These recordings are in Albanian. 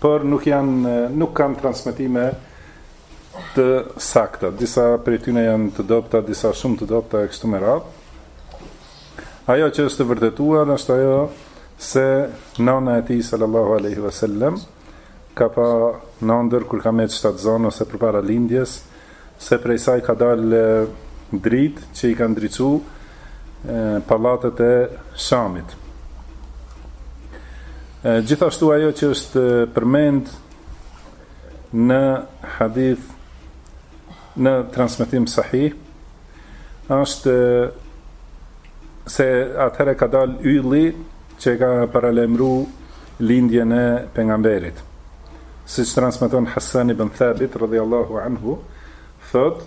por nuk janë nuk kanë transmetime të sakta. Disa prej tyre janë të dobëta, disa shumë të dobëta e kështu me radhë. Ajo që është e vërtetuar është ajo se nana e tij sallallahu alaihi wasallam ka pa në andërr kur ka mbet shtatzanë ose përpara lindjes Se prej saj ka dalë dritë që i ka ndriçu pallatet e Shamit. Gjithashtu ajo që është përmend në hadith në transmetim sahih, është se atëherë ka dalë ylli që ka paralajmëru lindjen e pejgamberit. Siç transmeton Hasan ibn Thabit radhiyallahu anhu, thotë,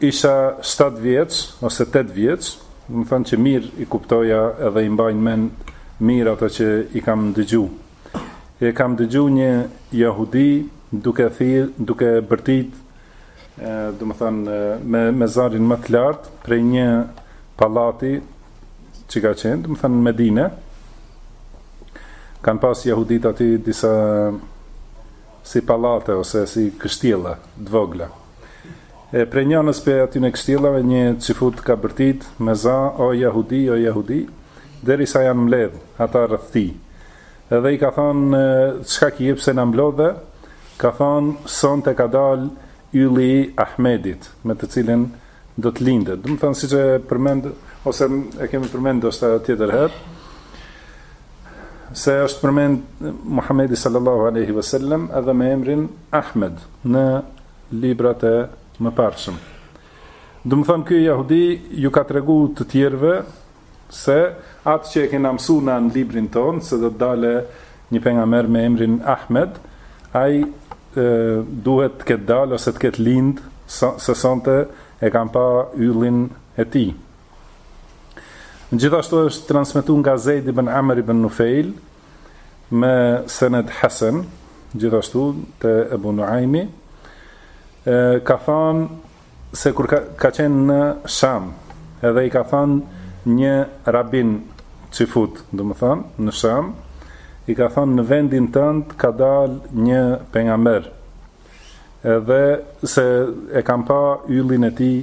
isha 7 vjeç ose 8 vjeç, domethënë që mirë i kuptoja edhe i mbaj në mend mirë ato që i kam dëgju. E kam dëgju një jahudi duke thirr, duke bërtit, domethënë, me, me zanin më të lartë, prej një pallati që ka qenë, domethënë në Medine, kanë pas jahudit aty disa si pallate ose si kështjella të vogla. E prej njënës prej atyne kështjellave, një çifut ka bërtit me za, o jahudi, o jahudi, derisa janë mledh, ata rreth tij. Edhe i kanë thonë, çka ki e pse na mblodhe, ka thonë, sonte ka dalë ylli i Ahmedit, me të cilin do të lindet. Domethënë siç e përmend ose e kemi përmend ndoshta edhe tjetër herë se është përmend Muhamedi sallallahu alaihi wasallam edhe me emrin Ahmed në librat e mëparshëm. Domethënë ky jehudi ju ka tregu të tjerëve Se atë që e kena mësu na në librin tonë, se do të dalë një pejgamber me emrin Ahmed, ai duhet të ketë dalë ose të ketë lindë, se sonte e kam pa yllin e tij. Gjithashtu është transmetu nga Zejd ibn Amr ibn Nufejl, me sened hasen, gjithashtu te Ebu Nuajmi, ka thanë, se kur ka ka qenë në Sham, edhe i ka thënë një rabin çifut, domethënë, në Sham, i ka thënë në vendin tënd ka dal një pejgamber. Edhe se e kam pa yllin e tij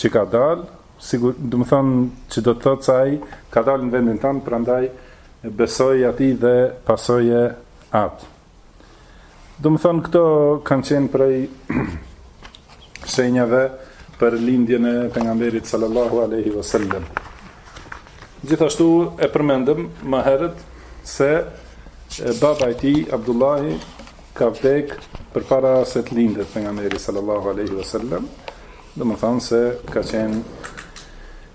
që ka dal, sigur, domethënë, që do të thotë se ai ka dal në vendin tënd, prandaj besoj atij dhe pasoje atë. Domethënë këto kanë qenë prej shenjave për lindjen e pejgamberit sallallahu aleyhi vësallem. Gjithashtu e përmendëm më herët se baba i tij, Abdullahi, ka vdek përpara se të lindet pejgamberi sallallahu aleyhi vësallem. Domethënë se ka qenë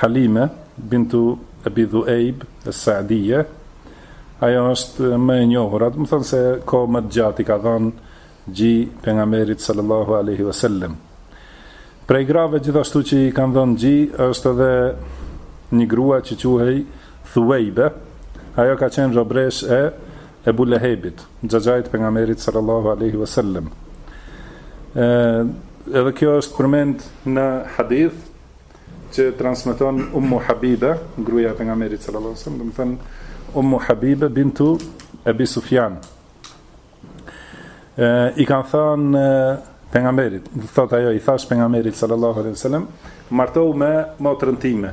Halime bintu Abi Dhuaib As-Sa'diyya ajo është më e njohur, domethënë se kohë më të gjatë i ka dhënë gji pejgamberit sallallahu alaihi wasallam. Prej grave gjithashtu që i kanë dhënë gji është edhe një grua që quhej Thuwaiba, ajo ka qenë robreshë e Ebu Lehebit, xhaxhait të pejgamberit sallallahu alaihi wasallam. Edhe kjo është përmend në hadith që transmeton Ummu Habibe, gruaja e pejgamberit sallallahu alajhi wasallam, domethënë Ummu Habibe bintu Abi Sufjan. Ë i kam thënë pejgamberit, thotë ajo i thashë pejgamberit sallallahu alajhi wasallam, martohu me motrën time.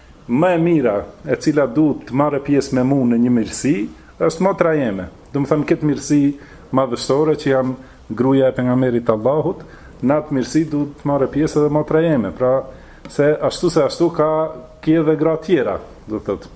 Më e mira e cila du të marrë pjesë me mu në një mirësi, është motra jeme. Domethënë këtë mirësi madhështore që jam gruaja e Pejgamberit të Allahut, në atë mirësi du të marrë pjesë edhe motra jeme. Pra se ashtu se ashtu ke edhe gra tjera, do të thotë.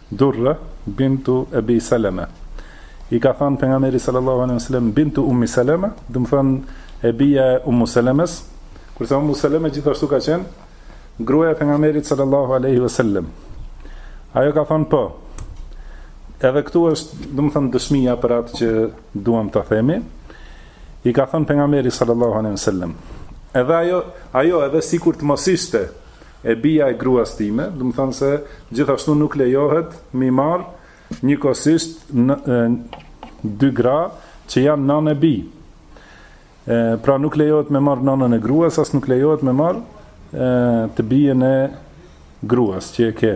Durre bintu Ebi Seleme, I ka thënë Pejgamberi sallallahu alejhi ve sellem bintu Ummi Seleme, domethënë e bija e Ummu Selemes, kurse Ummu Seleme gjithashtu ka qenë gruaja e Pejgamberit sallallahu alejhi ve sellem. Ajo ka thënë po. Edhe këtu është, domethënë dëshmia për atë që duam ta themi. I ka thënë Pejgamberi sallallahu alejhi ve sellem. Edhe ajo, ajo edhe sikur të mos ishte e bija e gruas time, domethënë se gjithashtu nuk lejohet mi marr njëkohësisht dy gra që janë nënë e bijë. Ë pra nuk lejohet me marr nënën e gruas, as nuk lejohet me marr të bijën e gruas që e ke.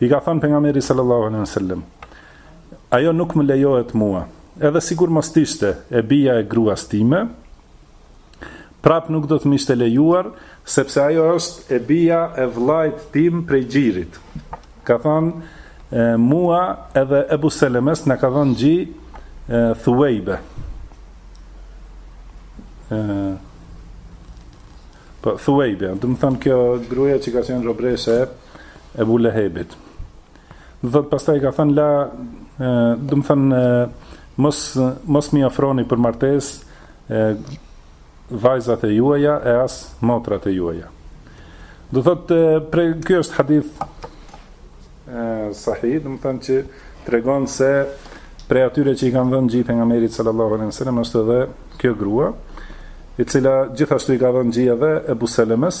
I ka thënë pejgamberi sallallahu alejhi ve sellem, ajo nuk më lejohet mua. Edhe sikur mos t'ishte e bija e gruas time, Prapë nuk do të më ishte lejuar, sepse ajo është e bija e vëllait tim prej gjirit. Ka thënë, Mua edhe Ebu Selemes na ka dhënë gji Thuwejbe. Po Thuwejbe, domethënë kjo gruaja që ka qenë robreshë e Ebu Lehebit. Do thot pastaj i ka thënë la, domethënë mos mos më ofroni për martesë vajzat e juaja e as motrat e juaja. Do thot pra ky është hadith sahih, domethënë që tregon se prej atyre që i kanë dhënë gji pejgamberit sallallahu alaihi wasallam është edhe kjo grua, e cila gjithashtu i ka dhënë gji edhe Ebu Selemes,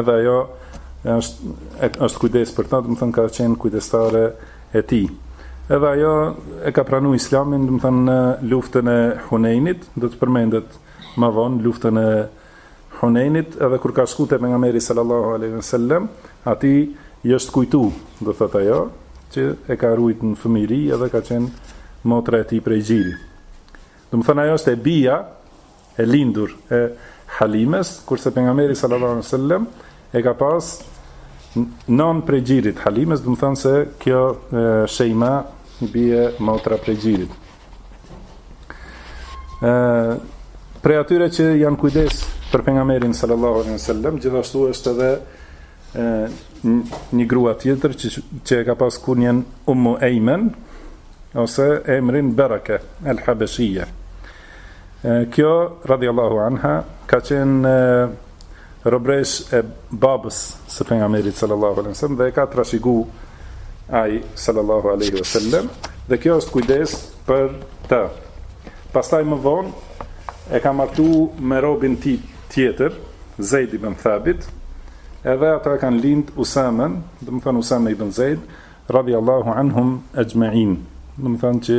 edhe ajo është është kujdes për ta, domethënë ka qenë kujdestare e tij. Edhe ajo e ka pranuar Islamin, domethënë në luftën e Hunejnit, do të përmendet më vonë luftën e Hunejnit, edhe kur ka shkuar te pejgamberi sallallahu alaihi wasallam, aty i është kujtu, do thotë ajo, që e ka rujt në fëmijëri edhe ka qenë motra e tij prej gjiri. Domethënë ajo është e bija e lindur e Halimes, kurse pejgamberi sallallahu alaihi wasallam e ka pas nonë prej gjirit Halimen, domethënë se kjo e, Shejma bie motra prej gjirit. Ë prej atyre që janë kujdes për pejgamberin sallallahu alaihi wasallam, gjithashtu është edhe ë një grua tjetër që që e ka pas kunjen Ummu Ejmen ose emrin Bereke el-Habeshije. Kjo radiallahu anha ka qenë robëreshë e babës së pejgamberit sallallahu alaihi wasallam dhe e ka trashëgu ai sallallahu alaihi wasallam dhe kjo është kujdes për të. Pastaj më vonë e ka martu me robin e tij tjetër, Zeid ibn Thabit, edhe ata kanë lind Usamen, domethënë Usame ibn Zeid, radiallahu anhum exhmein, domethënë që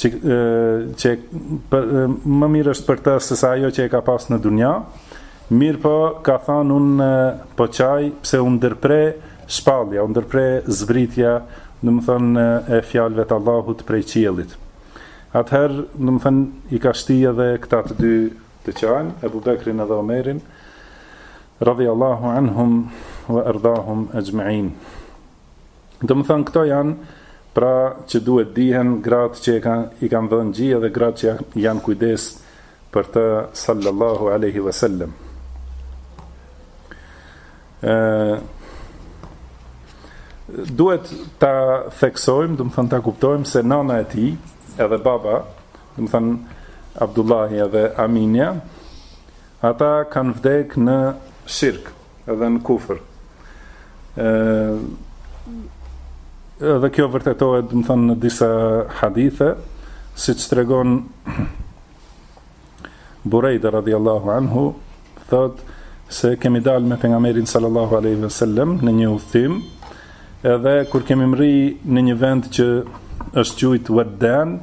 që që për, më mirë është për të se sa ajo që e ka pas në dunja, mirëpo ka thanë unë po qaj pse u ndërpre shpallja, u ndërpre zbritja, domethënë e fjalëve të Allahut prej qiellit. Atëherë, domethënë, i ka shti edhe këta të dy të qajnë, Ebu Bekrin edhe Omerin, radiallahu anhum ve erdahum exhmein. Domethënë këto janë pra që duhet dihen gratë që i kanë dhënë gji edhe gratë që janë kujdes për të sallallahu alaihi wasallam. ë duhet ta theksojmë, domethënë ta kuptojmë se nana e tij, edhe baba, domethënë Abdullahi edhe Aminja, ata kanë vdek në shirk, edhe në kufër. Ë edhe kjo vërtetohet, domethënë në disa hadithe, siç tregon Burejda radhiyallahu anhu, thotë se kemi dalë me pejgamberin sallallahu alaihi wasallam në një udhtim, edhe kur kemi mri në një vend që është quajtur Waddan,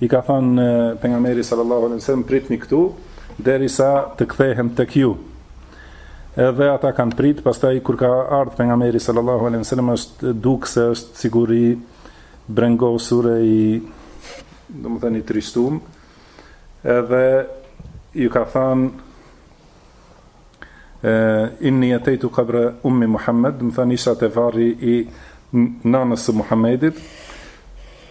I ka thënë pejgamberi sallallahu alaihi wasallam pritni këtu derisa të kthehem tek ju. Edhe ata kanë prit, pastaj kur ka ardhur pejgamberi sallallahu alaihi wasallam është duk se është sikur i brengosur e i domethënë i trishtum. Edhe ju ka thënë Inni ataitu qabra ummi Muhammad, domethënë isha te varri i nënës së Muhammedit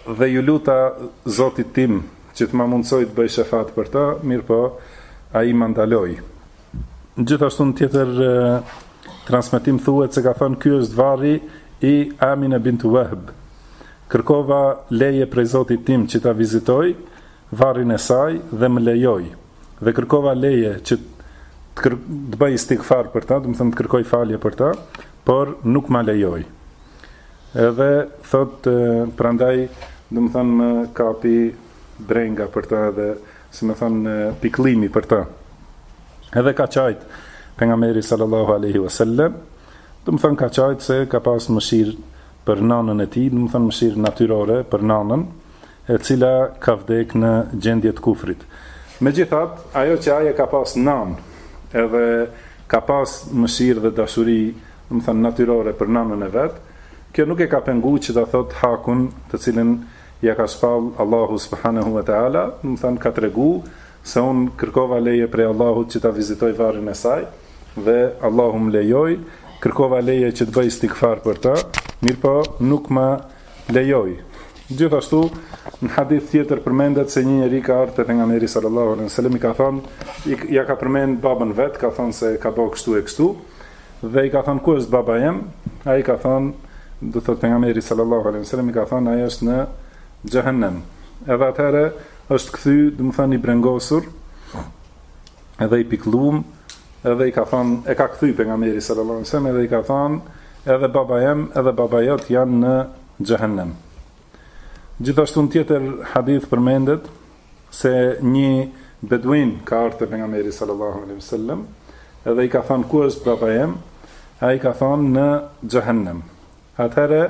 dhe ju luta Zotit tim që të ma mundësojë të bëj shefat për të, mirëpo ai më ndaloi. Gjithashtu në tjetër transmetim thuhet se ka thënë ky është varri i Amina bint Wahb. Kërkova leje prej Zotit tim që ta vizitoj varrin e saj dhe më lejoi. dhe kërkova leje që të, kër, të bëj istighfar për ta, domethënë të kërkoj falje për ta, por nuk ma lejoi. Edhe thot prandaj, domethënë më kapi brenga për ta dhe domethënë pikëllimi për ta. Edhe ka qajt pejgamberi sallallahu alaihi wasallam, domethënë ka qajt se ka pas mëshirë për nanën e tij, domethënë mëshirë natyrore për nanën, e cila ka vdekë në gjendje të kufrit. Megjithatë, ajo që ai e ka pas nanë, edhe ka pas mëshirë dhe dashuri, domethënë natyrore për nanën e vet, kjo nuk e ka penguar që ta thotë hakun të cilin ia ka shpallë Allahu subhanehu ve teala, domethënë ka treguar se unë kërkova leje prej Allahut që ta vizitoj varrin e saj dhe Allahu më lejoi, kërkova leje që të bëj istighfar për të, mirëpo nuk më lejoi. Gjithashtu, në hadith tjetër përmendet se një njeri ka ardhur te pejgamberi sallallahu alejhi ve sellem i ka thënë, ja ka përmend babën e vet, ka thënë se ka bo kështu e kështu dhe i ka thënë ku është baba jem? Ai ka thënë, do të thotë pejgamberi sallallahu alejhi ve sellem i ka thënë ai është në xhehenem. Edhe atëherë është kthy, domethënë i brengosur, edhe i pikëllum edhe i ka thënë e ka kthy pejgamberi sallallahu alajhi wasallam edhe i ka thënë edhe baba jem edhe baba jot janë në xhehenem gjithashtu në tjetër hadith përmendet se një beduin ka ardhur te pejgamberi sallallahu alajhi wasallam edhe i ka thënë ku është baba jem ai ka thënë në xhehenem atëherë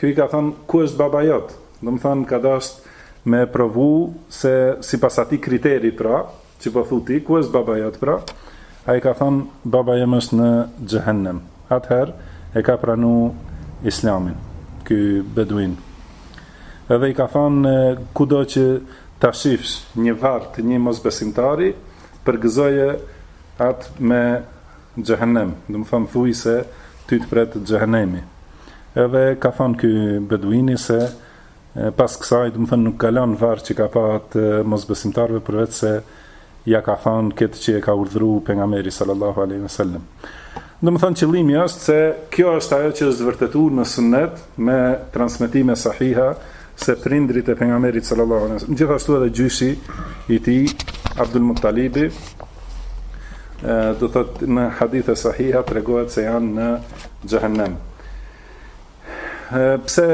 ky i ka thënë ku është baba jot domethënë ka dashur me provu se sipas atij kriteri pra, Si po thu ti, ku është baba jot pra? Ai ka thënë, baba jem është në xhehenem. Atëherë e ka pranu Islamin, ky beduin. Edhe i ka thënë, kudo që ta shifsh një varr të një mosbesimtari, përgëzoje atë me xhehenem, domethënë thuaj se ty të pret xhehenemi. Edhe ka thënë ky beduini se E pas kësaj, domethënë nuk ka lënë varr që ka pa të mosbesimtarëve përveç se ja ka thënë këtë që e ka urdhëruar pejgamberi sallallahu alaihi wasallam. Domethënë qëllimi është se kjo është ajo që është vërtetuar në sunnet me transmetime sahiha se prindrit e pejgamberit sallallahu alaihi wasallam, gjithashtu edhe gjyshi i tij Abdul Muttalibi do thot në hadithe sahiha tregohet se janë në xhehenem. Pse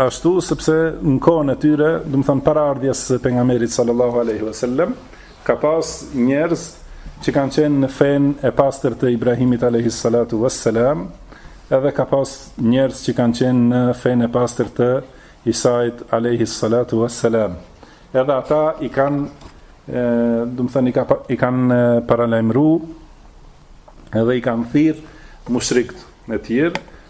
ashtu, sepse në kohën e tyre, domethënë para ardhjes së pejgamberit sallallahu aleyhi vësallem, ka pas njerëz që kanë qenë në fen e pastër të Ibrahimit aleyhi sallatu vësallem, edhe ka pas njerëz që kanë qenë në fen e pastër të Isait aleyhi sallatu vësallem. Edhe ata i kanë, domethënë, i kanë paralajmru, edhe i kanë thirrë mushrikët e tjerë,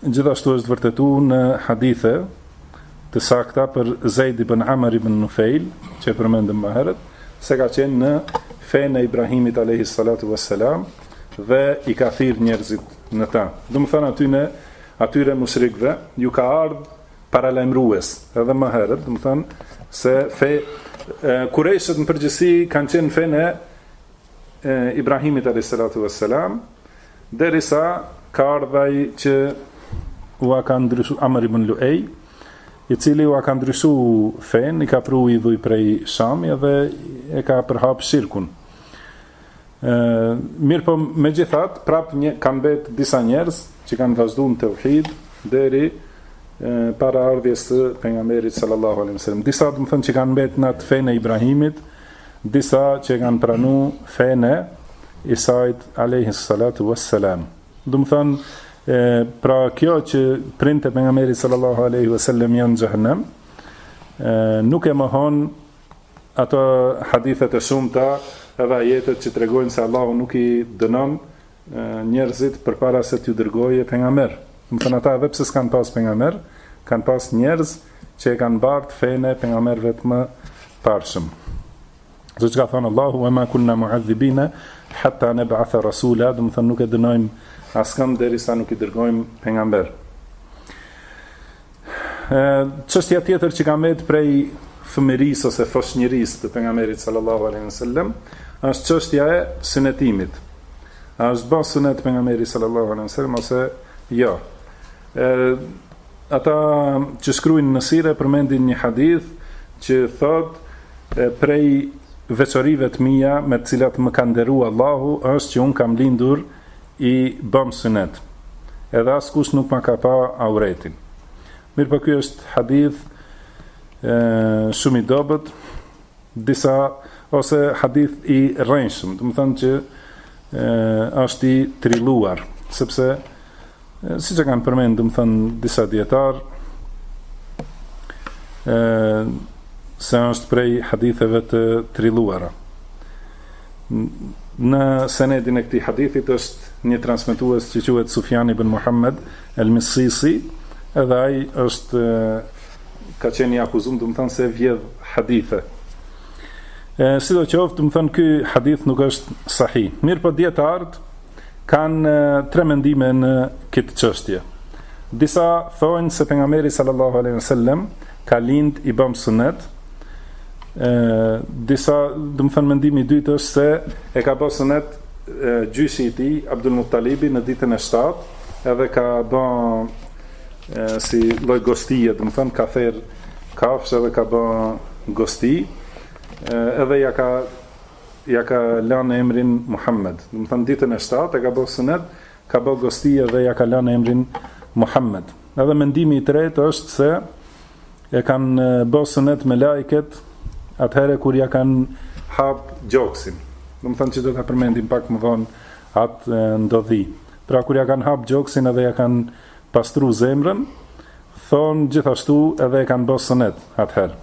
Gjithashtu është vërtetu në hadithe të sakta për Zeid ibn Amr ibn Nufail, që e përmendëm më herët, se ka qenë në fenë e Ibrahimit alayhi salatu wassalam dhe i ka thirr njerëzit në ta. Domethënë aty në atyre mushrikëve ju ka ardh paralajmërues, edhe më herët, domethënë se fe kurejshët në përgjithësi kanë qenë në fenë e Ibrahimit alayhi salatu wassalam Derisa ka ardhë ai që ua ka ndryshu Amr ibn Luej, i cili ua ka ndryshu fen, i ka pru idhuj prej Shami dhe e ka përhap shirkun. E, mirëpo megjithatë, prap një, kanë mbetë disa njerëz që kanë vazhdu në teuhid, deri para ardhjes së pejgamberit sallallahu alejhi ve sallam. Disa domethënë që kanë mbetë në atë fen e Ibrahimit, Disa që e kanë pranu fenë e Isait Alehis Salatu Ves Selam. Domethënë, pra kjo që prindt e pejgamberit sallallahu aleyhi ve sellem janë në xhehenem, nuk e mohon ato hadithet e shumta edhe ajetet që tregojnë se Allahu nuk i dënon njerëzit përpara se t'ju dërgojë pejgamber. Domethënë ata edhe pse s'kanë pas pejgamber, kanë pas njerëz që e kanë bartë fenë e pejgamberëve të mëparshëm. Siç ka thënë Allahu, "Wa ma kunna mu'adhibina hatta nab'atha rasula", domethënë nuk e dënojmë askënd derisa nuk i dërgojmë pejgamber. Çështja tjetër që ka mbet prej fëmirisë ose foshnjërisë të pejgamberit sallallahu alaihi wasallam është çështja e sunetimit. A është bërë sunet pejgamberi sallallahu alaihi wasallam ose jo? Ë ata që shkruajnë në sirë përmendin një hadith që thotë prej veçorive të mia me të cilat më ka nderuar Allahu është që unë kam lindur i bëm synet edhe askush nuk ma ka pa auretin mirëpo ky është hadith e, shumë i dobët disa ose hadith i rrejshëm domethënë që e, është i trilluar sepse Siç e kanë përmendur, domethënë disa dijetarë se është prej haditheve të trilluara. Në senedin e këtij hadithit është një transmetues që quhet Sufjan ibn Muhammed al-Misisi, edhe ai është ka qenë i akuzuar, domethënë se vjedh hadithe. Ë sidoqoftë, domethënë ky hadith nuk është sahih. Mirëpo dijetarët kanë tre mendime në këtë çështje. Disa thonë se pejgamberi sallallahu alejhi wasallam ka lind i bëm sunet. Ë disa, domethënë mendimi i dytë është se e ka bërë sunet gjyshi i tij Abdul Muttalibi në ditën e 7, edhe ka bën si lloj gostie, domethënë ka ther kafshë edhe ka bën gosti. Ë edhe ja ka ja ka lanë emrin Muhammed, domethënë ditën e shtatë e ka bërë sunet, ka bërë gosti dhe ja ka lanë emrin Muhammed. Edhe mendimi i tretë është se e kanë bërë sunet melaiket atëherë kur ja kanë hap gjoksin. Domethënë që do ta përmendim pak më vonë atë ndodhi. Pra kur ja kanë hap gjoksin edhe ja kanë pastruar zemrën, thonë gjithashtu edhe e kanë bërë sunet atëherë.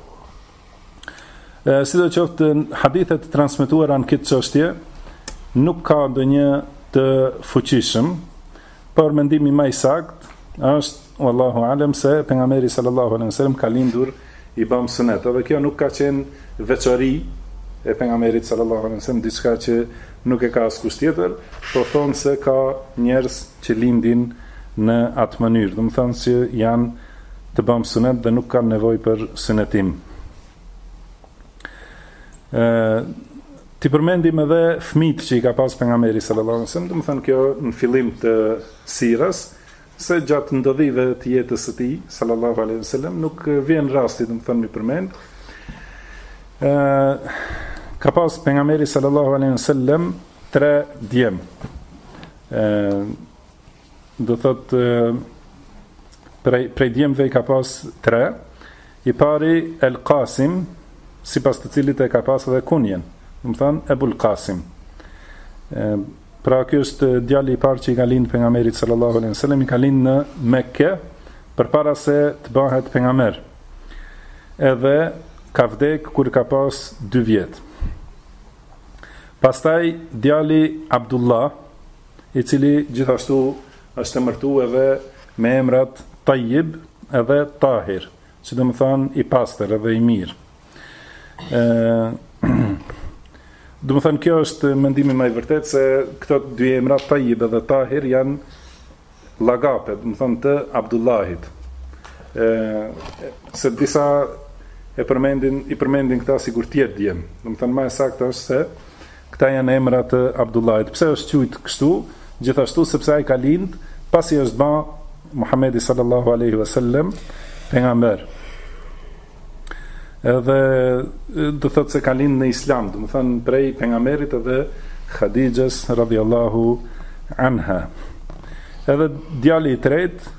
Sidoqoftë hadithet e transmetuara në këtë çështje, nuk ka ndonjë të fuqishëm, por mendimi ma i saktë është, wallahu alem, se pejgamberi sallallahu alaihi wasallam ka lindur i bëm sunet, edhe kjo nuk ka qenë veçori e pejgamberit sallallahu alaihi wasallam, diçka që nuk e ka askush tjetër, po thonë se ka njerëz që lindin në atë mënyrë, domethënë që janë të bëmë sunet dhe nuk kanë nevojë për sunetim. Ë t'i përmendim edhe fëmijët që i ka pas pejgamberi sallallahu alajhi wasallam, domethënë kjo në fillim të sirës se gjatë ndodhive të jetës së tij sallallahu alajhi wasallam nuk vjen rasti domethënë m'i përmend. Ë ka pas pejgamberi sallallahu alajhi wasallam tre djem. Ë Do thotë prej prej djemve i ka pas tre. I pari El Qasim, sipas të cilit e ka pas edhe kunjen. Domethënë Ebul Qasim. Pra ky është djali i parë që i ka lind pejgamberit sallallahu alaihi wasallam, i ka lind në Mekë përpara se të bëhet pejgamber. Edhe ka vdek kur ka pas 2 vjet. Pastaj djali Abdullah i cili gjithashtu është emërtuar edhe me emrat Tayyib edhe Tahir, që domethënë i pastër edhe i mirë. Ë Domethënë kjo është mendimi më i vërtet se këto dy emra Tayyib dhe Tahir janë llagape, domethënë të Abdullahit. Ë se disa e përmendin i përmendin këta sikur tjetër djem. Domethënë më e sakta është se Këta janë emra të Abdullahit. Pse është qujt kështu? Gjithashtu sepse ai ka lind pasi është ba Muhamedi sallallahu alaihi wasallam pejgamber. Edhe do thotë se ka lind në Islam, domethënë prej pejgamberit edhe Khadijës radhiyallahu anha. Edhe djali i tretë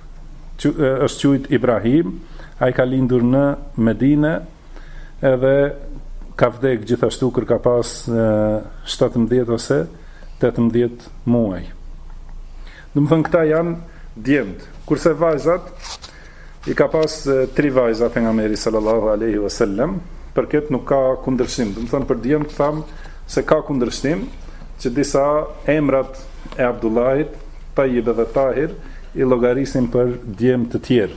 që është qujt Ibrahim, ai ka lindur në Medinë edhe ka vdek gjithashtu kur ka pas 17 ose 18 muaj. Domethënë këta janë djemt. Kurse vajzat, i ka pas tri vajza pejgamberi sallallahu aleyhi vësallem, për këtë nuk ka kundërshtim. Domethënë për djemt thamë se ka kundërshtim që disa emrat e Abdullahit, Tajib dhe Tahir, i llogarisin për djem të tjerë.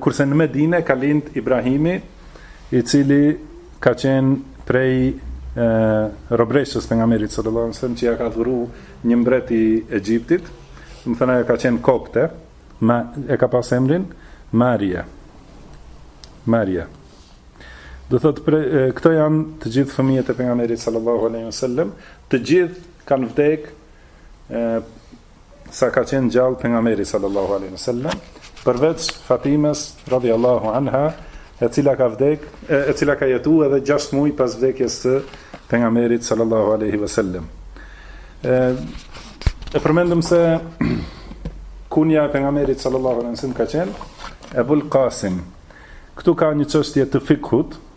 Kurse në Medine ka lind Ibrahimi, i cili ka qenë prej robëreshës së pejgamberit sallallahu alaihi wasallam që ia ka dhuru një mbret i Egjiptit, domethënë ajo ka qenë kopte, ma, e ka pas emrin Maria. Maria. Do thotë pra, këto janë të gjithë fëmijët e pejgamberit sallallahu alaihi wasallam, të gjithë kanë vdek sa ka qenë gjallë pejgamberi sallallahu alaihi wasallam, përveç Fatimes radhiyallahu anha, e cila ka vdek, e cila ka jetu edhe 6 muaj pas vdekjes së pejgamberit sallallahu alaihi wasallam. E, e përmendëm se kunja e pejgamberit sallallahu alaihi wasallam ka qenë Ebul Qasim. Ktu ka një çështje të fikhut,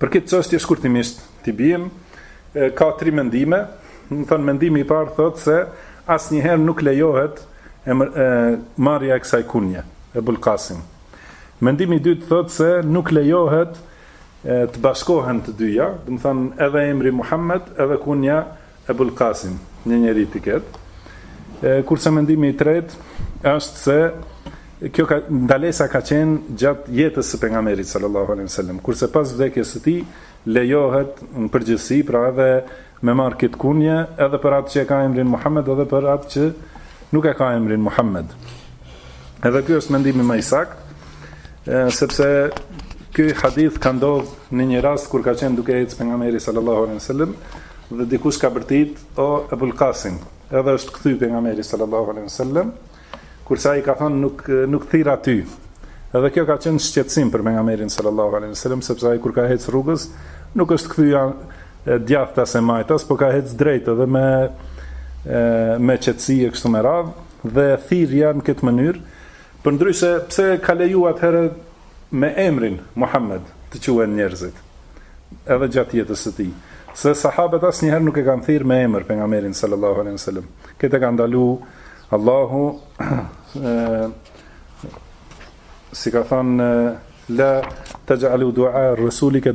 Për këtë çështje shkurtimisht t'i biem, ka tri mendime, domethënë mendimi i parë thotë se asnjëherë nuk lejohet e, e marrja e kësaj kunje Ebul Kasim. Mendimi i dytë thotë se nuk lejohet e, të bashkohen të dyja, domethënë edhe emri Muhammed edhe kunja Ebul Qasim, një njeri t'i ketë. Kurse mendimi i tretë është se kjo ka, ndalesa ka qenë gjatë jetës së pejgamberit sallallahu alaihi wasallam, kurse pas vdekjes së tij lejohet në përgjithësi, pra edhe me marr këtë kunje edhe për atë që e ka emrin Muhammed edhe për atë që nuk e ka emrin Muhammed. Edhe ky është mendimi më i saktë, sepse ky hadith ka ndodhur në një rast kur ka qenë duke ecë pejgamberi sallallahu alaihi wasallam Dhe dikush ka bërtit, o Ebul Kasim, edhe është kthy pejgamberi sallallahu alaihi wa sallam, kurse ai ka thonë nuk, nuk thirra ty. Edhe kjo ka qenë shqetësim për pejgamberin sallallahu alaihi wa sallam, sepse ai kur ka hecë rrugës, nuk është kthy djathtas e majtas, po ka hecë drejt edhe me, me qetësi e kështu me radhë, dhe thirrja në këtë mënyrë, Përndryshe, pse ka leju atëherë me emrin Muhamed të quhen njerëzit, edhe gjatë jetës së tij? Se sahabët asnjëherë nuk e kanë thirrë me emër pejgamberin sallallahu alejhi wasallam. Këtë e ka ndalu Allahu si ka thënë la taj'alu du'a ar-rasuli ka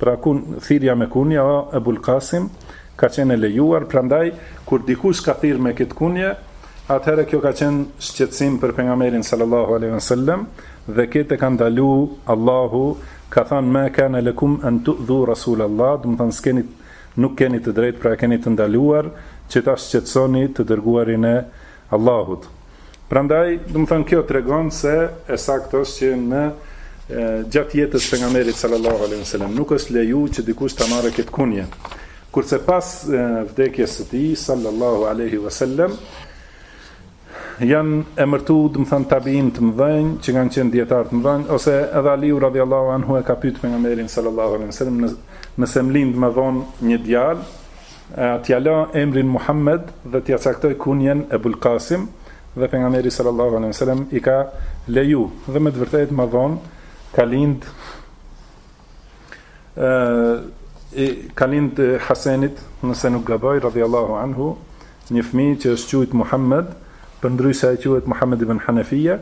Pra kun, thirrja me kunje, o Ebul Kasim, ka qenë e lejuar, prandaj, kur dikush ka thirrë me këtë kunje, atëherë kjo ka qenë shqetësim për Pejgamberin sallallahu alejhi ve sellem, dhe këtë e ka ndalu Allahu, ka thënë, Ma kana lekum an tu'dhu Rasulallah, do të thonë, s'keni, nuk keni të drejtë, pra e keni të ndaluar, që ta shqetësoni të Dërguarin e Allahut. Prandaj, do të thonë kjo tregon se e saktë është që në gjatë jetës pejgamberit sallallahu alejhi ve sellem nuk është leju që dikush ta marrë këtë kunje. Kurse pas vdekjes së tij sallallahu alejhi ve sellem janë emërtu, do të thonë tabiin të mëdhenj, që kanë qenë dijetarë të mëdhenj ose edhe Aliu radhiyallahu anhu e ka pyet pejgamberin sallallahu alejhi ve sellem në nëse m'lind, domethonë një djalë E t'ja la emrin Muhammed dhe t'ja caktoj kunjen Ebul Kasim dhe pejgamberi sallallahu alai sallam i ka leju dhe me të vërtetë domethonë ka lind, i ka lind Hasenit nëse nuk gaboj radijallahu anhu një fmi që është qujt Muhammed përndryshe e quhet Muhammed ibn Hanefija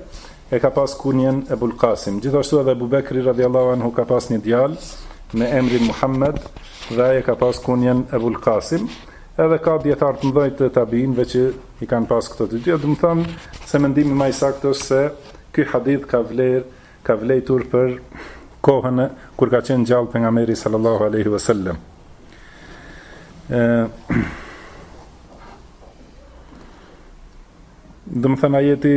E ka pas kunjen Ebul Qasim. Gjithashtu edhe Ebu Bekri radiallahu anhu ka pas një djalë me emrin Muhammed edhe ai e ka pas kunjen Ebul Qasim. Edhe ka dijetarë të mdhenj të tabiinëve që i kanë pas këto të dyja. Domethënë se mendimi ma i saktë është se ky hadith ka, vler, ka vlejtur për kohën kur ka qenë gjallë pejgamberi sallallahu aleyhi vësallem. Domethënë ajeti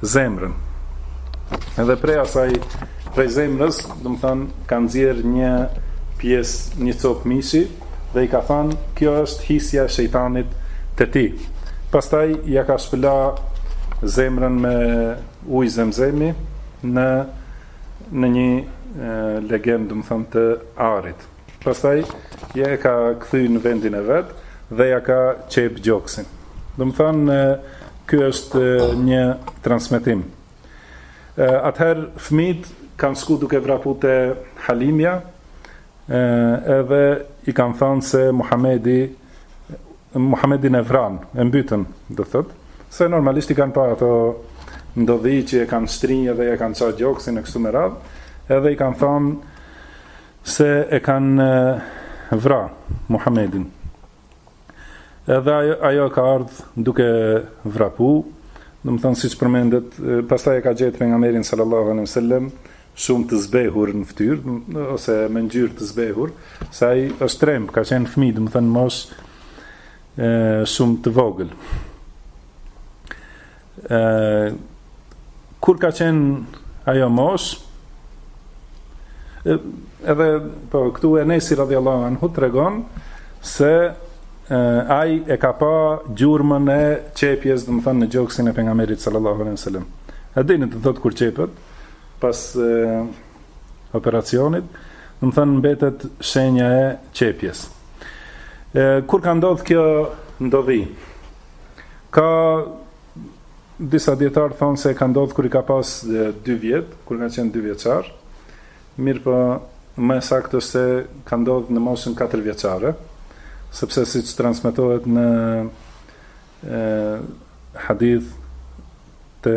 zemrën. Edhe prej asaj, prej zemrës, domethënë, ka nxjerr një pjesë, një copë mishi, dhe i ka thënë, kjo është hisja e shejtanit te ti. Pastaj, ja ka shpëla zemrën me ujë zemzemi në, në një e, legen, domethënë, të arit. Pastaj ia ka kthy në vendin e vet dhe ja ka qep gjoksin. Domethënë ky është një transmetim. Atëherë fëmijt kanë shku duke vrapu te Halimja edhe i kanë thanë se Muhamedi Muhamedin e vran, e mbytën, do thot, se normalisht i kanë pa ato ndodhi që e kanë shtri edhe ia kanë ça gjoksin e kështu me radhë, edhe i kanë thanë Se e kanë vra Muhammedin. Edhe ajo, ajo ka ardhë duke vrapu, domethënë siç përmendet, pastaj e ka gjetë Pejgamberin sallallahu alejhi ve sellem, shumë të zbehur në ftyrë, ose me ngjyrë të zbehur, se ai është tremb, ka qenë fëmijë, domethënë moshë e, shumë të vogël. e, kur ka qenë ajo moshë edhe po këtu Enesi radiallahu anhu tregon se e, ai e ka pa gjurmën e qepjes domethënë në gjoksin e Pejgamberit sallallahu alejhi ve sellem e dini do të thotë kur qepet pas e, operacionit domethënë mbetet shenja e qepjes e, kur ka ndodhë kjo ndodhi Ka disa dijetarë thonë se ka ndodhë kur i ka pas dy vjet, kur ka qenë dy vjeçar, mirëpo, më e saktë është se ka ndodhë në moshën 4 vjeçare, sepse siç transmetohet në e, hadith të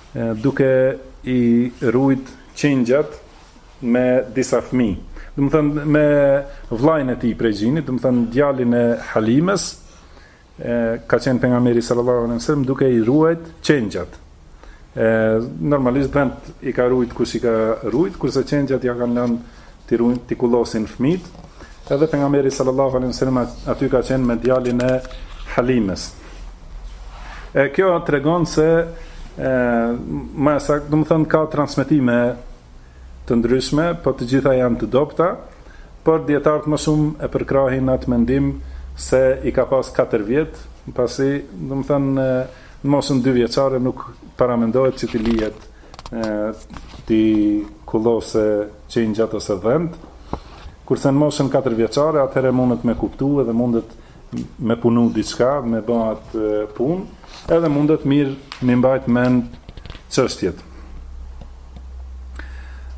duke i rujt qengjat me disa fëmijë, domethënë me vllain e tij prej gjinit, domethënë djalin e Halimes, e, ka qenë pejgamberi sallallahu alejhi ve sellem duke i ruajt qengjat. E, normalisht dhent i ka rujt kush i ka rujt, kurse qengjat ja kanë lënë T'i rujnë, t'i kullosin fëmijt, edhe Pejgamberi sallallahu alejhi ve sellem aty ka qenë me djalin e Halimes. E kjo tregon se e, ma e saktë, domethënë ka transmetime të ndryshme, po të gjitha janë të dobta, por dijetarët më shumë e përkrahin atë mendim se i ka pas 4 vjet, pasi, domethënë, në moshën 2 vjeçare nuk paramendohet që t'i lihet t'i kullosë qengjat ose dhentë, kurse në moshën katër vjeçare atëherë mundet me kuptu edhe mundet me punu diçka, me ba atë punë, edhe mundet mirë me i mbajt mend çështjet.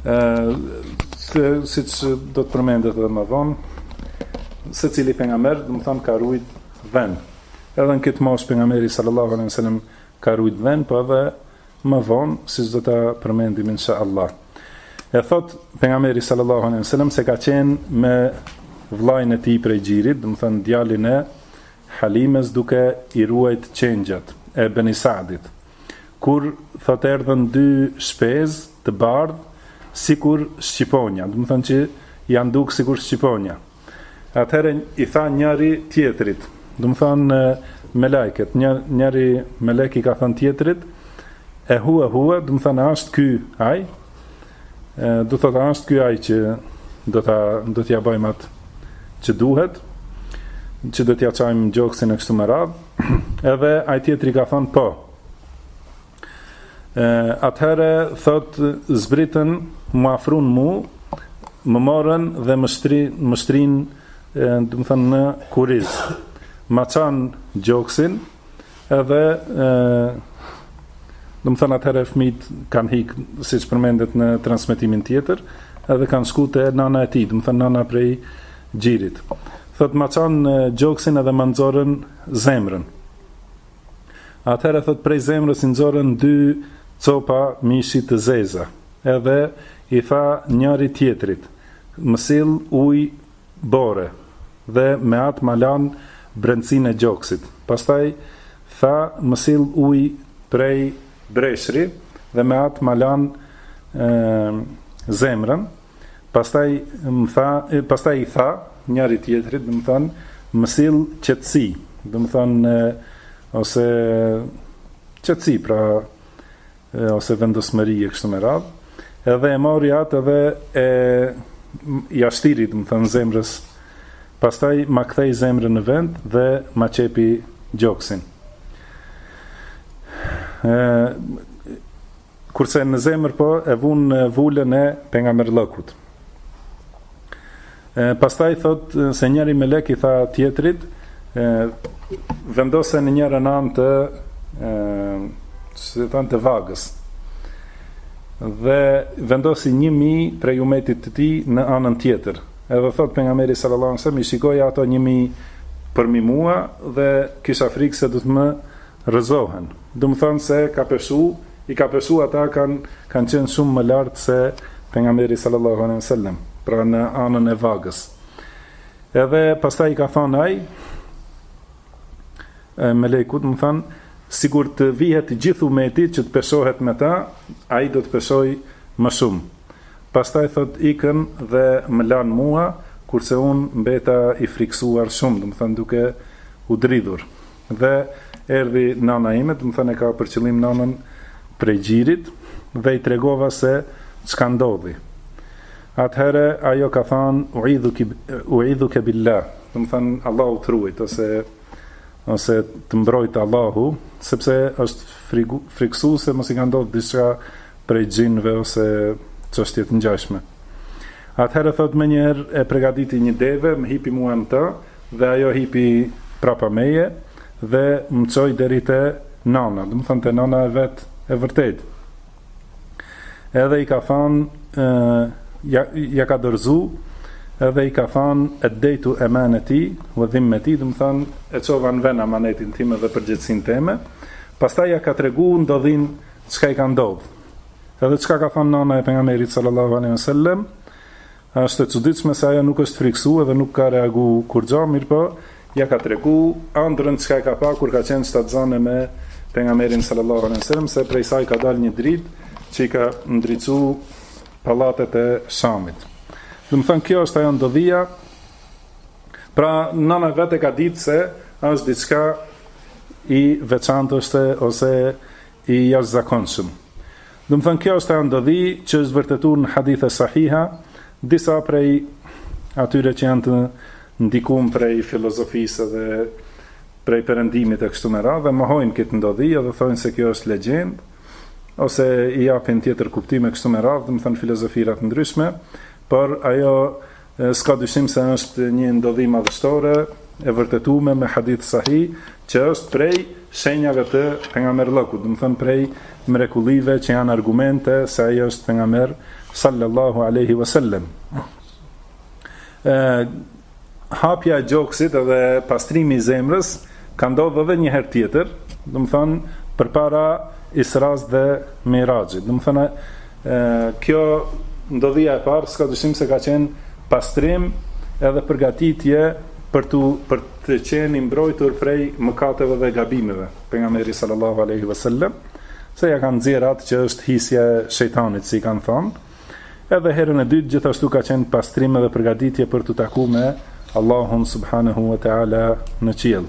Ë se siç do të përmendet edhe më vonë, secili pejgamber, domethanë ka rujt dhen. Edhe në këtë moshë pejgamberi sallallahu alaihi wasallam ka rujt dhen, po edhe më vonë, siç do ta përmendim inshallah. E thot pejgamberi sallallahu alejhi ve sellem se ka qenë me vllain e tij prej gjirit, domethënë djalin e Halimes duke i ruajt qengjat e Beni Sadit. Kur thot erdhën dy shpez të bardh sikur shqiponja, domethënë që janë duk sikur shqiponja. Atëherë i tha njëri tjetrit, domethanë melaiket, një njëri melek i ka thënë tjetrit, e hua hua, domethanë është ky ai, do të thotë është ky ai që do ta do t'ia bëjmë atë që duhet, që do t'ia çajmë gjoksin e kështu me radh, edhe ai tjetri ka thënë po. Atëherë, thot, zbritën, më afrun mu, më morën dhe më, shtri, më shtrin, domethënë, në kurriz. Ma çanë gjoksin, edhe, domethënë, atëherë fmijt kanë hik, siç përmendet në transmitimin tjetër, edhe kanë shku të nana e tij, domethënë, nana prej gjirit. Thot, ma çanë gjoksin edhe ma nxorën zemrën. Atëherë thot prej zemrës i nxorën dy copa mishi të zeza, edhe i tha njëri tjetrit, Më sill ujë bore dhe me atë ma lanë brendësinë e gjoksit. Pastaj tha, Më sill ujë prej breshri dhe me atë ma lanë zemrën. Pastaj më tha, pastaj i tha njëri tjetrit, domethanë, më sill qetësi, domethanë ose qetësi, pra ose vendosmëri e kështu me radhë. Edhe e mori atë edhe e ia shtini, domethanë zemrës. Pastaj ma kthej zemrën në vend dhe ma qepi gjoksin. Ë Kurse në zemër po e vunë vulën e pejgamberllëkut. E pastaj thot se njëri melek i tha tjetrit, e vendose në njërën anë të e si thon të vagës. Dhe vendosi 1000 prej umetit të tij në anën tjetër. Edhe thot pejgamberi sallallahu alajhi wasallam, i shikoj ato 1000 përmi mua dhe kisha frikë se do të më rrëzohen. Domethënë se ka peshu, i ka peshu ata kanë kanë qenë shumë më lart se Pejgamberi sallallahu alejhi ve sellem, pra në anën e vagës. Edhe pastaj i ka thënë ai melekut, domethënë, sikur të vihet gjithë umeti që të peshohet me ta, ai do të peshojë më shumë. Pastaj thotë ikën dhe më lanë mua, kurse unë mbeta i friksuar shumë, domethënë duke u dridhur. Dhe erdhi nëna ime, domethënë e ka për qëllim nënën prej gjinit dhe i tregova se çka ndodhi. Atëherë ajo ka thënë uidhuki uidhuke billah, domethënë Allahu të ruajtë ose ose të mbrojtë Allahu, sepse është frigu, friksu se mos i ka ndodhë diçka prej xhinëve ose çështje të ngjashme. Atëherë thotë menjëherë e pregaditi një deve, më hipi mua në të, Dhe ajo hipi prapa meje dhe më çoi deri te nana, domethonë te nana e vet e vërtetë. Edhe i ka thënë, ja, ja ka dorëzu, edhe i ka thënë, eddejtu emaneti ve dhimmeti, domethonë, e çova në vend amanetin tim dhe përgjegjësinë time. Pastaj ja ka tregu ndodhin çka i ka ndodhur. Edhe çka ka thënë nana e pejgamberit sallallahu alaihi wasallam, Është e çuditshme se ajo nuk është frikësu edhe nuk ka reagu kurgja, mirëpo ja ka tregu ëndrrën çka e ka pa kur ka qenë shtatzënë me Pejgamberin sallallahu alejhi ve sellem se prej saj ka dalë një dritë që i ka ndriçu pallatet e Shamit. Domethënë kjo është ajo ndodhia. Pra nëna vetë e ka ditë se është diçka i veçantë është ose i jashtëzakonshëm. Domethënë kjo është ndodhi që është vërtetuar në hadithe sahiha, disa prej atyre që janë të ndikuar prej filozofisë dhe prej perëndimit e kështu me radhë e mohojnë këtë ndodhi dhe thonë se kjo është legjendë ose i japin tjetër kuptime kështu me radhë, domethonë filozofira të ndryshme, por ajo S'ka dyshim se është një ndodhi madhështore e vërtetume me hadith sahih, që është prej shenjave të pejgamberllëkut, domethonë prej mrekullive që janë argumente se ai është pejgamber sallallahu alaihi wasallam. Ë hapja e gjoksit dhe pastrimi i zemrës Ka ndodhë edhe një herë tjetër, domethonë përpara Israsë dhe Miraxhit. Domethonë kjo ndodhia e parë s'ka dyshim se ka qenë pastrim edhe përgatitje për të për të qenë i mbrojtur prej mëkateve dhe gabimeve. Pejgamberi sallallahu alaihi wasallam se ja kanë nxjerrë atë që është hisja e shejtanit, si i kanë thënë. Edhe herën e dytë gjithashtu ka qenë pastrim edhe përgatitje për t'u taku me Allahun subhanahu wa taala në qiell,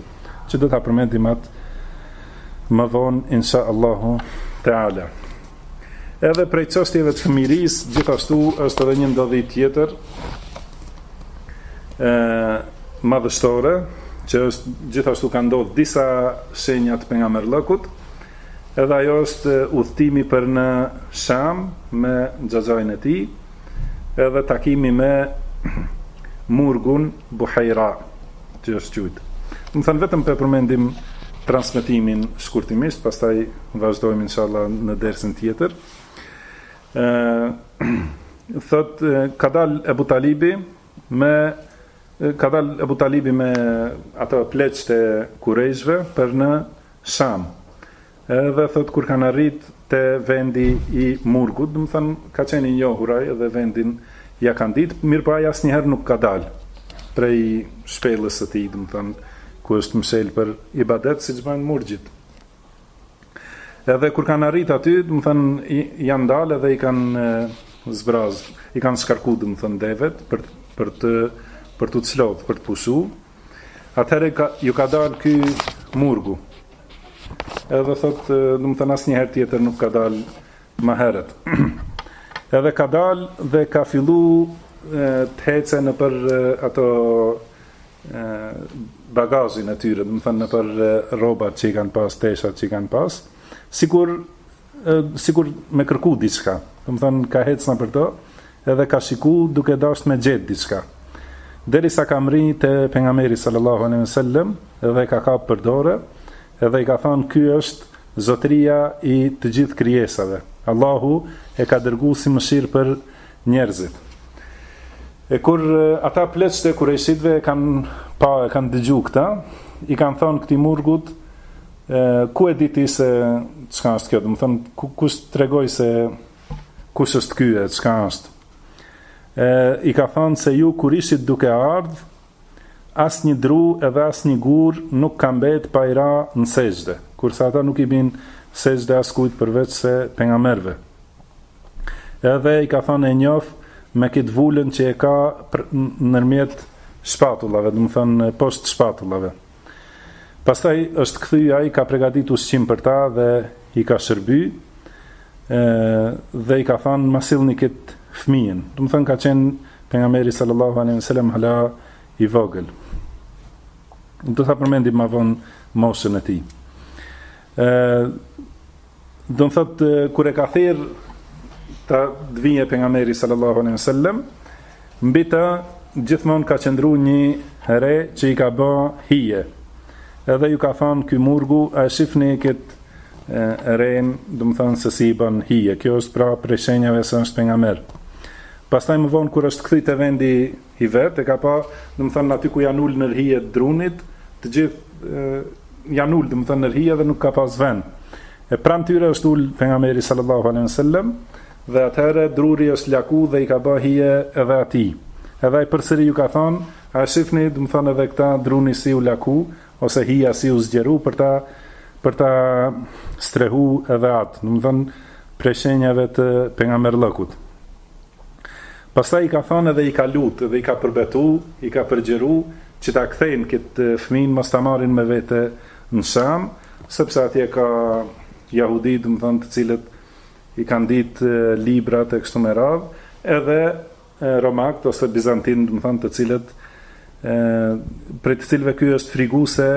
që do ta përmendim atë më vonë insha Allahu taala. Edhe prej çështjeve të fëmijërisë, gjithashtu është edhe një ndodhi tjetër ë madhështore, që është gjithashtu ka ndodh disa shenja të pejgamberllëkut, Edhe ajo është udhëtimi për në Sham me xhaxhain e tij, edhe takimi me murgun Buhejra, që është quajtur. Domethënë vetëm po e përmendim transmetimin shkurtimisht, pastaj vazhdojmë inshallah në dersin tjetër. Ë thot ka dal Ebu Talibi me ka dal Ebu Talibi me ato pleqtë e kurejshve për në Sham. Edhe thotë kur kanë arrit te vendi i murgut, domethënë ka qenë i njohur ai edhe vendin ia kanë ditë, mirëpo ai asnjëherë nuk ka dalë prej shpellës së tij, domethënë ku është mshel për ibadet siç bëjnë murgjit. Edhe kur kanë arrit aty, domethënë janë ndal edhe i kanë zbraz, i kanë shkarku, domethënë devet për për të për t'u çlodh, për të pushu, Atëherë ka, ju ka dalë ky murgu. Edhe thot, domethënë asnjëherë tjetër nuk ka dalë më herët. Edhe ka dalë dhe ka fillu të hece nëpër ato bagazhin e tyre, domethënë nëpër rrobat që i kanë pas, teshat që i kanë pas, sikur sikur me kërku diçka, domethënë ka ecë nëpër to, edhe ka shiku duke dashtë me gjetë diçka. Derisa ka mri te pejgamberi sallallahu alejhi wasallam dhe ka kap për dorë, edhe i ka thënë ky është zotëria i të gjithë krijesave. Allahu e ka dërguar si mëshirë për njerëzit. E kur ata pleqtë e kurejshitve e kanë pa, e kanë dëgju këta, i kanë thonë këtij murgut, E, ku e di ti se çka është kjo? Domethënë ku kush t'tregoi se kush është ky e çka është? E, i ka thënë se ju kur ishit duke ardh asnjë dru edhe asnjë gur nuk ka mbet pa i ra në sexhde, kurse ata nuk i bin sexhde askujt përveçse pejgamberëve. Edhe i ka thënë e njof me kit vulën që e ka nërmjet shpatullave, domethënë posht shpatullave. Pastaj është kthy ai ka pregadit ushqim për ta dhe i ka shërby dhe i ka thënë ma sillni kët fëmijën. Domethënë ka qenë pejgamberi sallallahu alaihi wasallam hala i vogël. Do ta përmendim më vonë moshën e tij. Ë Domethënë kur e ka therr ta vinte pejgamberi sallallahu alaihi wasallam, mbi të gjithmonë ka qëndruar një re që i ka bë hije. Edhe ju ka thënë ky murgu, a e shifni kët ren, domethënë se si i bën hije. Kjo është pra prej shenjave se është pejgamber. Pastaj më vonë kur është kthy te vendi i vet e ka pa, domethënë aty ku janë ulë nër hije të drunit, të gjithë janë ulë domethënë nër hije dhe nuk ka pas vend. E pranë tyre është ulë pejgamberi sallallahu alaihi wasallam dhe atëherë druri është lakue dhe i ka bë hije edhe atij. Edhe ai përsëri ju ka thënë, a shifni domethënë edhe këtë drunin si u laku ose hija si u zgjeru për ta për ta strehu edhe atë, domethënë prej shenjave të pejgamberllëkut. Pastaj i ka thënë dhe i ka lutë edhe i ka përbetu, i ka përgjëru që ta kthejnë këtë fëmin mos ta marrin me vete në Sham, sepse atje ka jahudi, domethënë, të cilët i kanë ditë librat e shtu me radhë, edhe romakt ose bizantin, domethënë, të cilët ë prej të cilëve ky është frigu se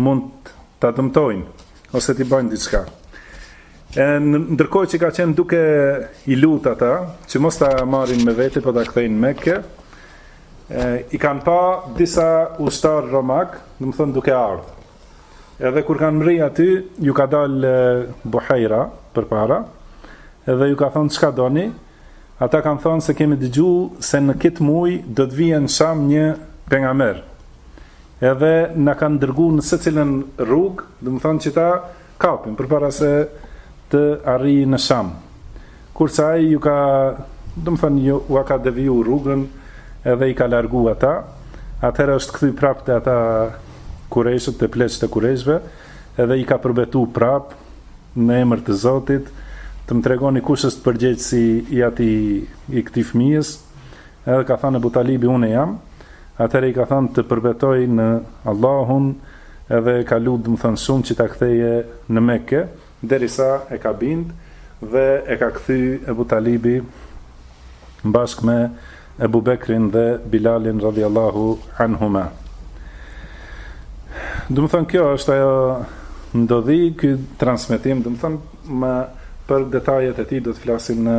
mund ta dëmtojnë ose t'i bëjnë diçka. E ndërkohë që ka qenë duke i lut ata, që mos ta marrin me vete, po ta kthejnë në Mekë, i kanë pa disa ushtar romak, domethënë duke ardhë. Edhe kur kanë mri aty, ju ka dal Buhejra përpara, edhe ju ka thonë çka doni. Ata kanë thonë se kemi dëgju se në këtë muaj do të vijë në Sham një pejgamber. Edhe na kanë dërgu në secilën rrugë, domethënë që ta kapin përpara se të arrijë në Sham. Kurse ai ju ka, domethënë, ju ua ka deviju rrugën edhe i ka largu ata, atëherë është kthy prapë te ata kurejshët, te pleqtë e kurejshëve, edhe i ka përbetu prapë në emër të Zotit, të më tregoni kush është përgjegjësi i ati i këtij fëmijës, edhe ka thënë Ebu Talibi unë jam, atëherë i ka thënë të përbetoj në Allahun edhe e ka lut dmthan shum që ta kthejë në Mekke derisa e ka bind dhe e ka kthy Ebu Talibi bashk me Ebu Bekrin dhe Bilalin radijallahu anhuma dmthan kjo është ajo ndodhi ky transmetim dmthan më për detajet e tij do të flasim në